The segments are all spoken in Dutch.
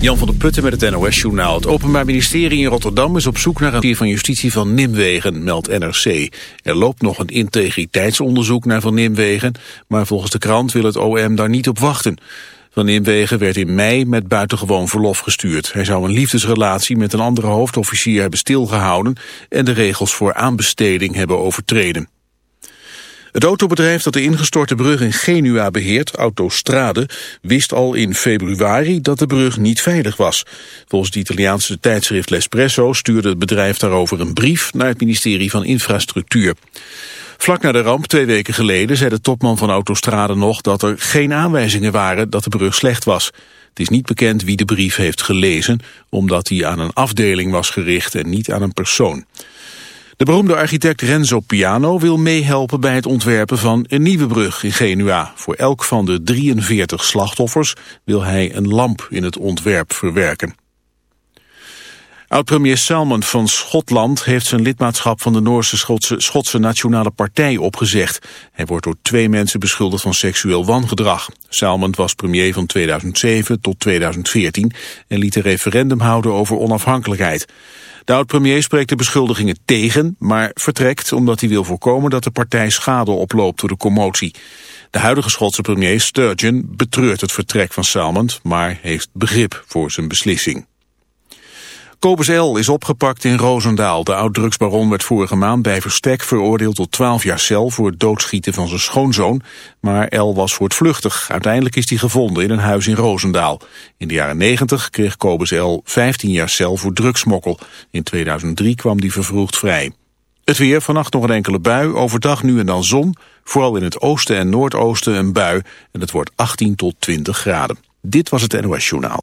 Jan van der Putten met het NOS-journaal. Het Openbaar Ministerie in Rotterdam is op zoek naar een dier van justitie van Nimwegen, meldt NRC. Er loopt nog een integriteitsonderzoek naar Van Nimwegen, maar volgens de krant wil het OM daar niet op wachten. Van Nimwegen werd in mei met buitengewoon verlof gestuurd. Hij zou een liefdesrelatie met een andere hoofdofficier hebben stilgehouden en de regels voor aanbesteding hebben overtreden. Het autobedrijf dat de ingestorte brug in Genua beheert, Autostrade, wist al in februari dat de brug niet veilig was. Volgens het Italiaanse tijdschrift L'Espresso stuurde het bedrijf daarover een brief naar het ministerie van Infrastructuur. Vlak na de ramp, twee weken geleden, zei de topman van Autostrade nog dat er geen aanwijzingen waren dat de brug slecht was. Het is niet bekend wie de brief heeft gelezen, omdat hij aan een afdeling was gericht en niet aan een persoon. De beroemde architect Renzo Piano wil meehelpen bij het ontwerpen van een nieuwe brug in Genua. Voor elk van de 43 slachtoffers wil hij een lamp in het ontwerp verwerken. Oud-premier Salmond van Schotland heeft zijn lidmaatschap van de Noorse Schotse, Schotse Nationale Partij opgezegd. Hij wordt door twee mensen beschuldigd van seksueel wangedrag. Salmond was premier van 2007 tot 2014 en liet een referendum houden over onafhankelijkheid. De oud-premier spreekt de beschuldigingen tegen, maar vertrekt omdat hij wil voorkomen dat de partij schade oploopt door de commotie. De huidige Schotse premier Sturgeon betreurt het vertrek van Salmond, maar heeft begrip voor zijn beslissing. Kobus L. is opgepakt in Roosendaal. De oud-drugsbaron werd vorige maand bij verstek veroordeeld tot 12 jaar cel voor het doodschieten van zijn schoonzoon. Maar L. was voortvluchtig. Uiteindelijk is hij gevonden in een huis in Roosendaal. In de jaren 90 kreeg Kobus L. 15 jaar cel voor drugsmokkel. In 2003 kwam hij vervroegd vrij. Het weer, vannacht nog een enkele bui, overdag nu en dan zon. Vooral in het oosten en noordoosten een bui. En het wordt 18 tot 20 graden. Dit was het NOS Journaal.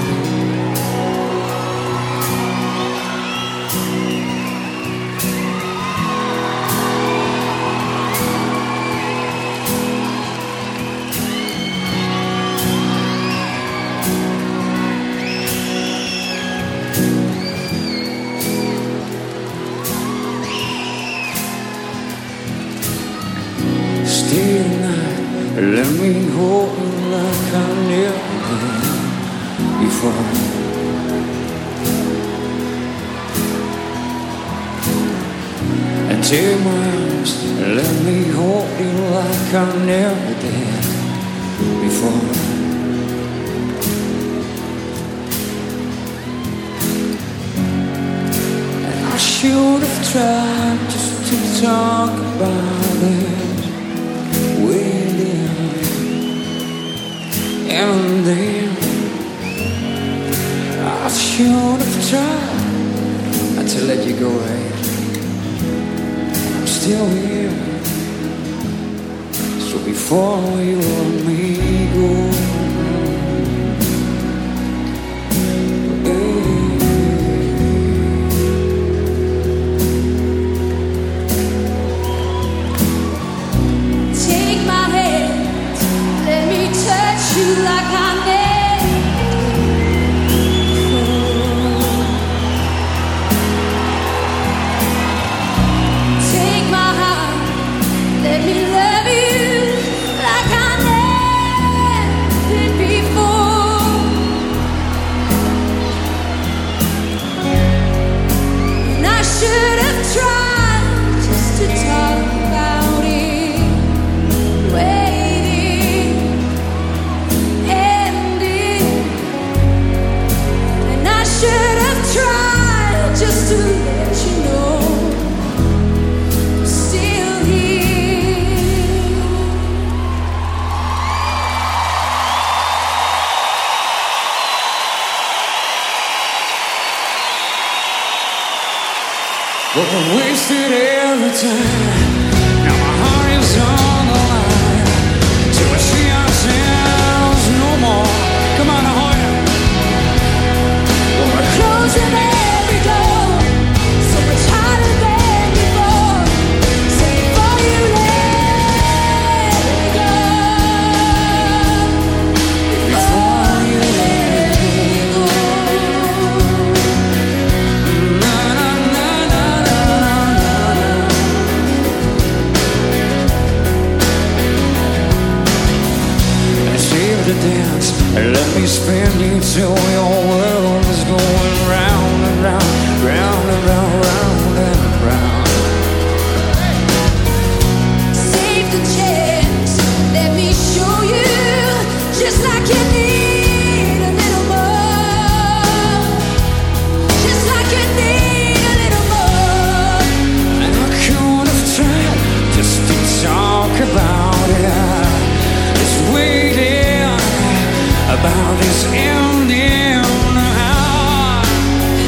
about this ending.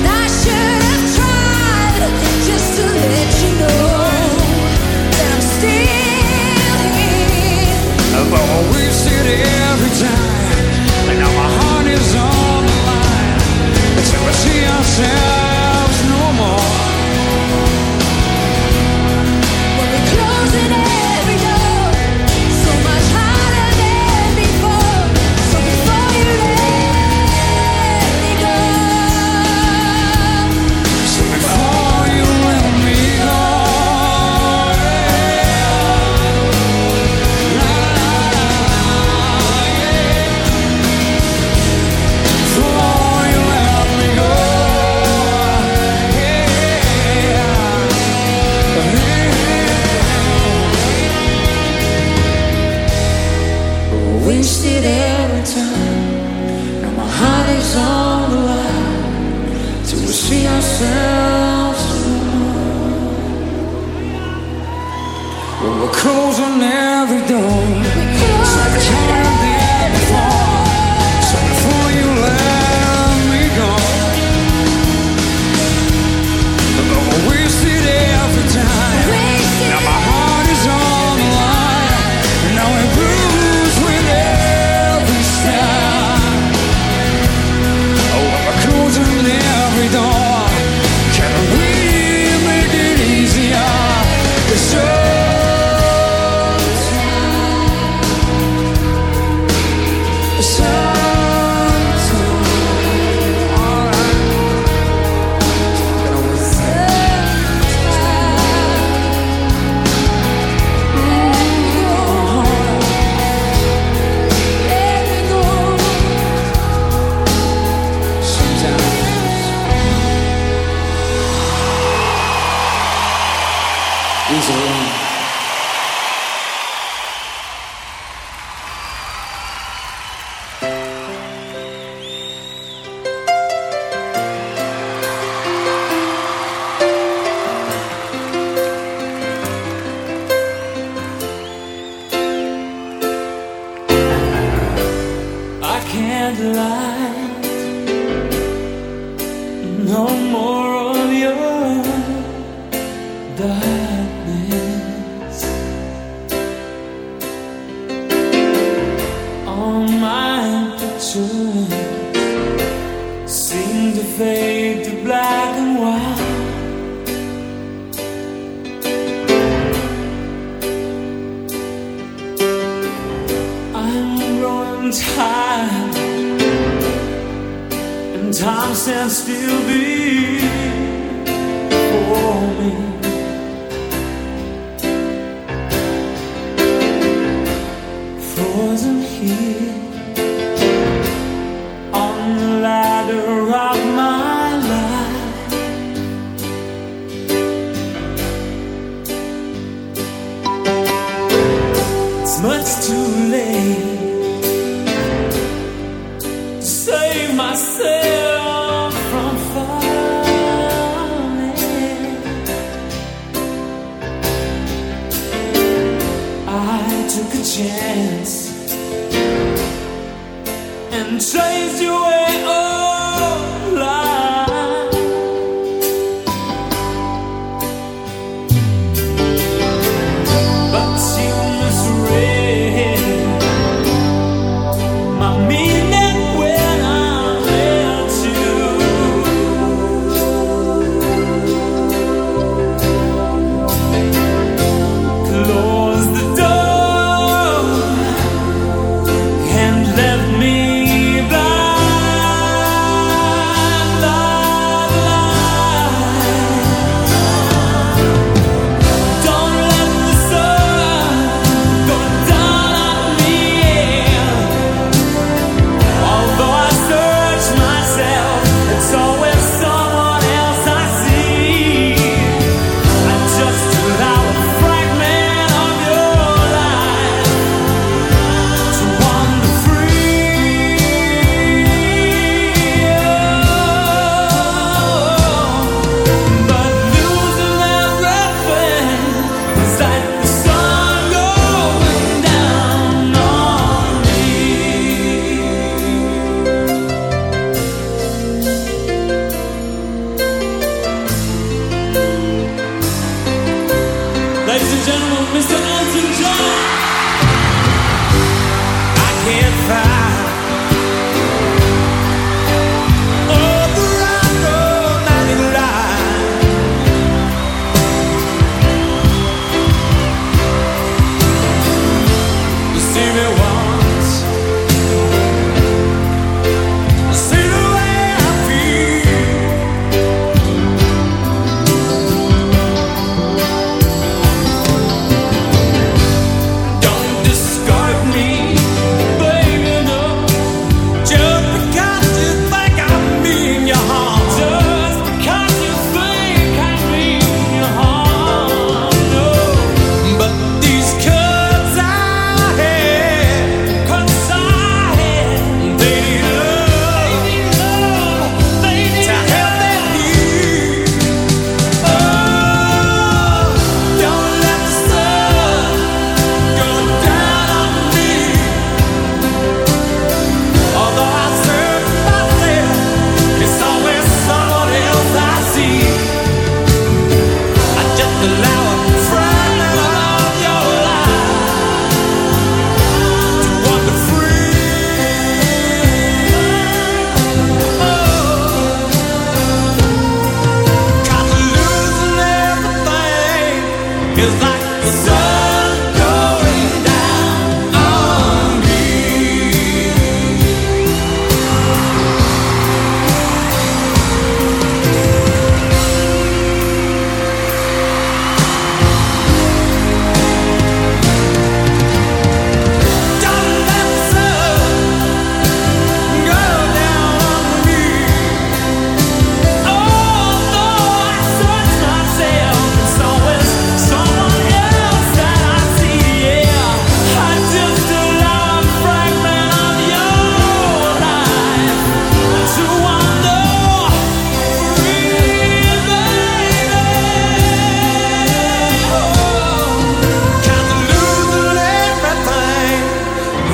I should have tried just to let you know that I'm still here. I've said every time, and now my heart is on the line. Until see ourselves. and chase your way up.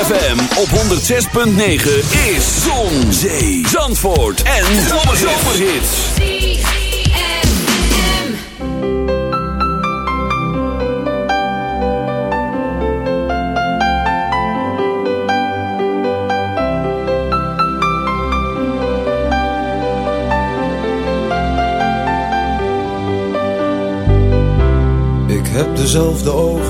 ZFM op 106.9 is Zon, Zee, Zandvoort en Zomerhits. Ik heb dezelfde ogen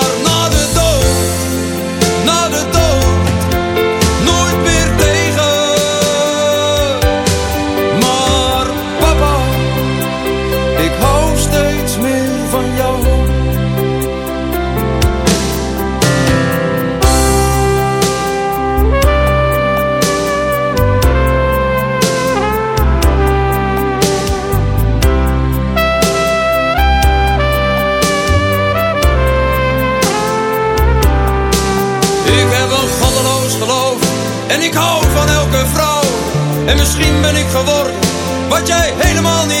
misschien ben ik geworden Wat jij helemaal niet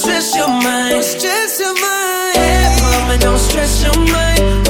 stress your mind. Don't stress your mind. Yeah, mama, don't stress your mind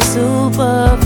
super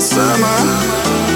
summer.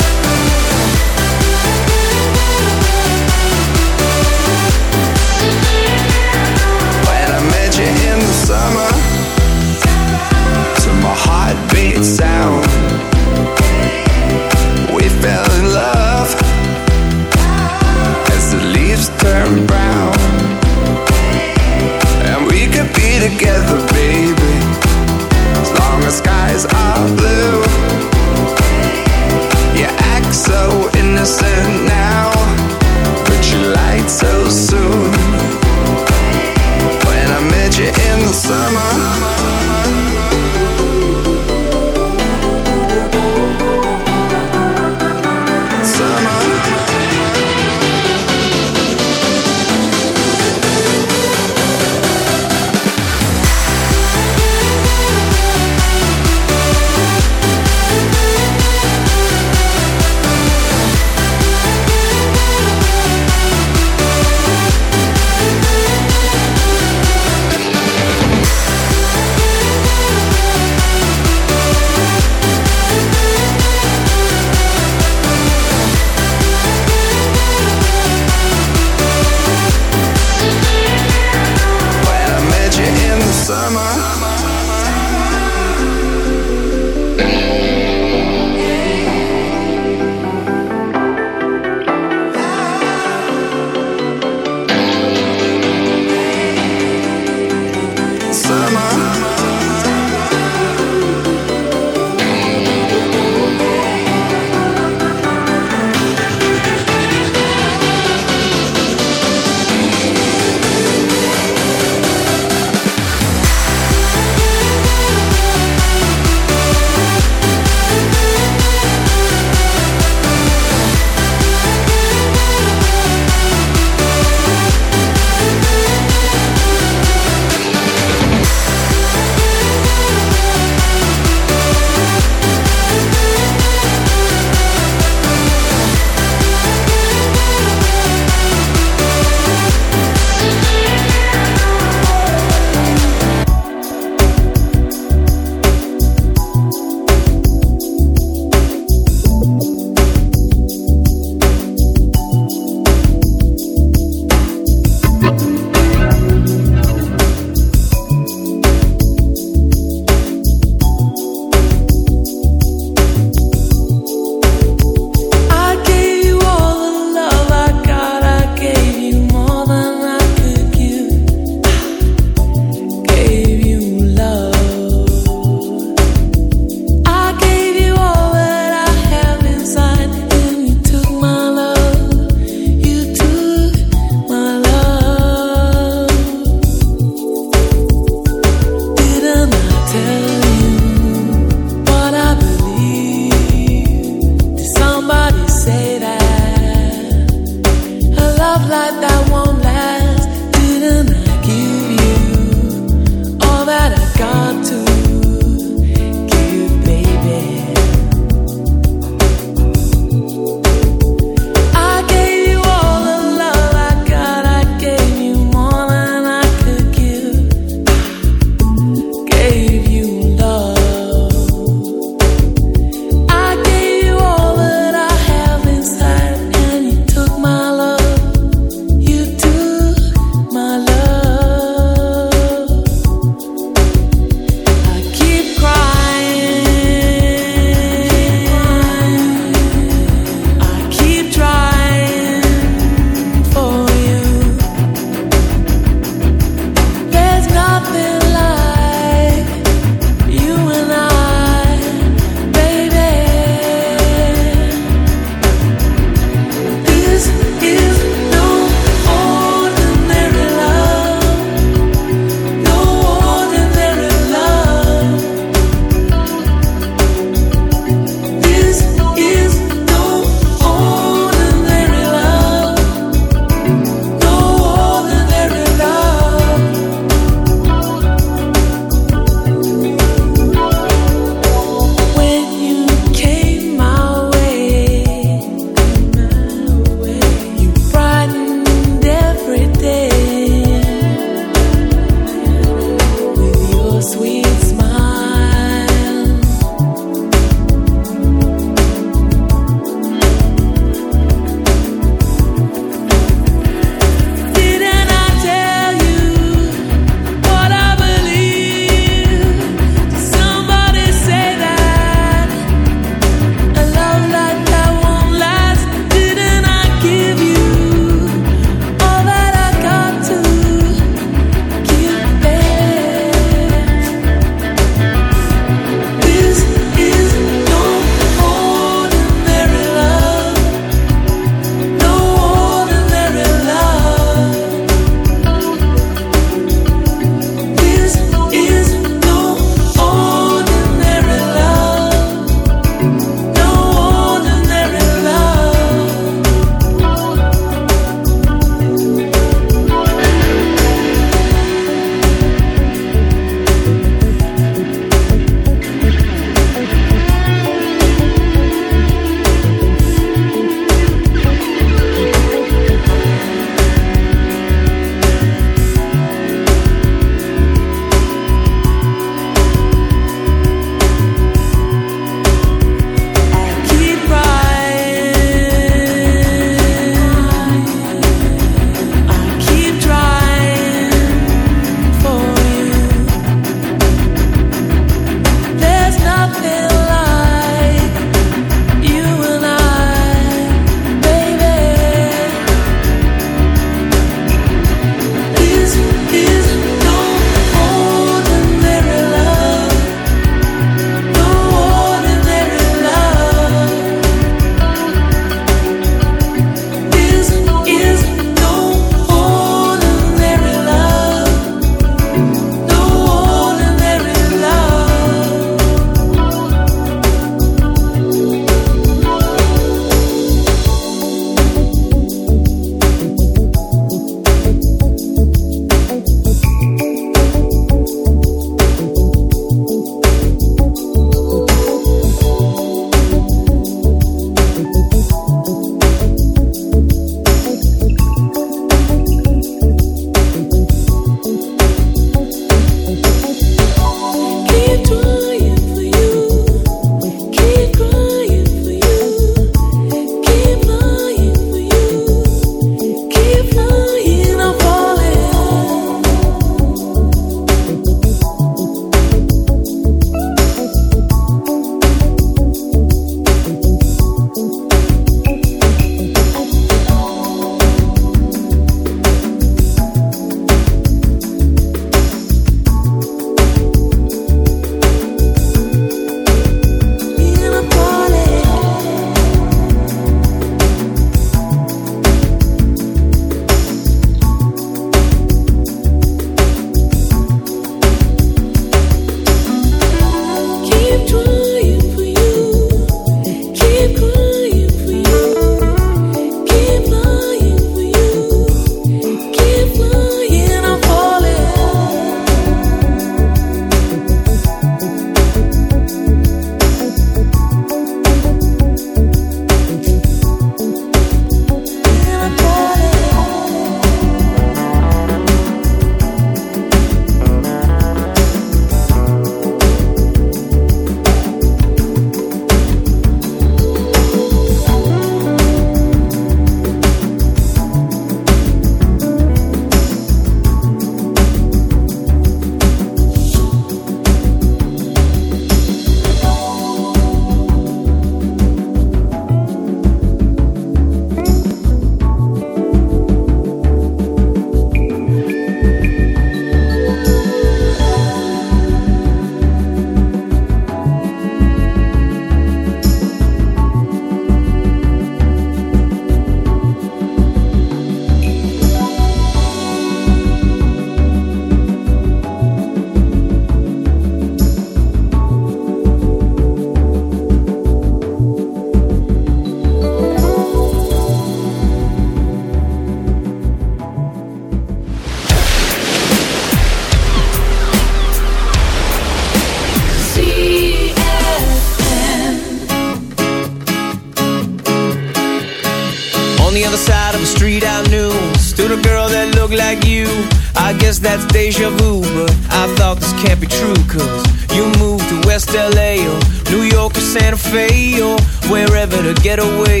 get away.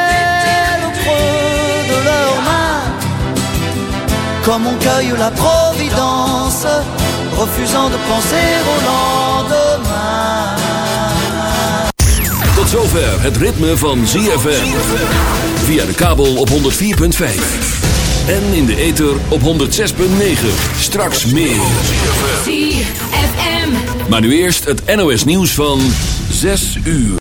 comme on cueille la providence, refusant de penser au lendemain. Tot zover het ritme van ZFM. Via de kabel op 104.5. En in de ether op 106.9. Straks meer. ZFM. Maar nu eerst het NOS nieuws van 6 uur.